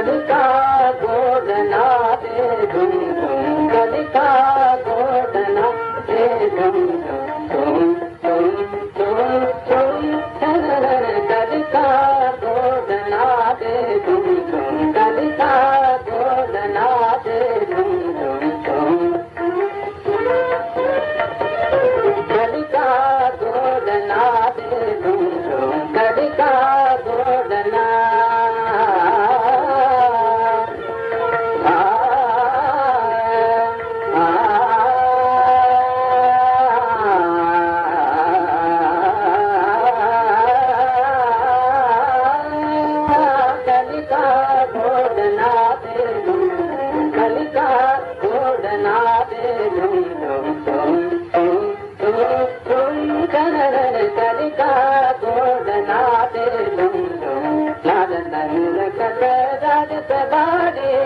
कलिक गोा गो राजत बाड़ी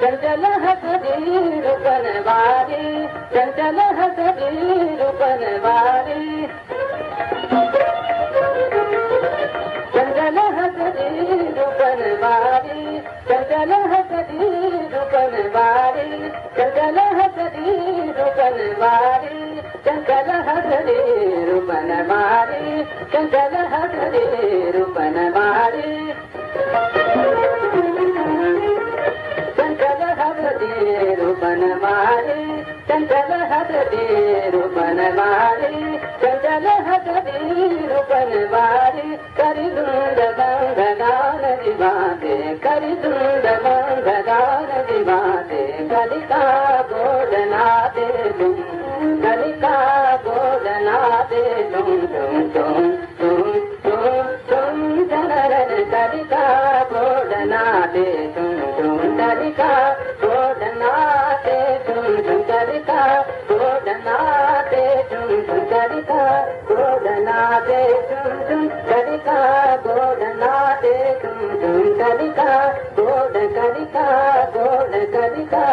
चंचल हसदी रुपन बारी चंचल हसदी रुपन बारी चंचल हसदी रुपन बारी चंचल हसदी रुपन बारी चंचल हसदी रुपन बारी चंचल हसदी रुपन बारी चंचल हसदी रुपन मारी चंचल हसदी रूपन मारी चंचल हसदी रूपन గణికా గోడనా దేలు గణికా గోడనా దేలు దళికా గోడనా దే దళికా గోడనా దే దళికా గోడనా దే దళికా గోడనా దే దళికా గోడనా దే దళికా గోడ కవికా గోడ కవికా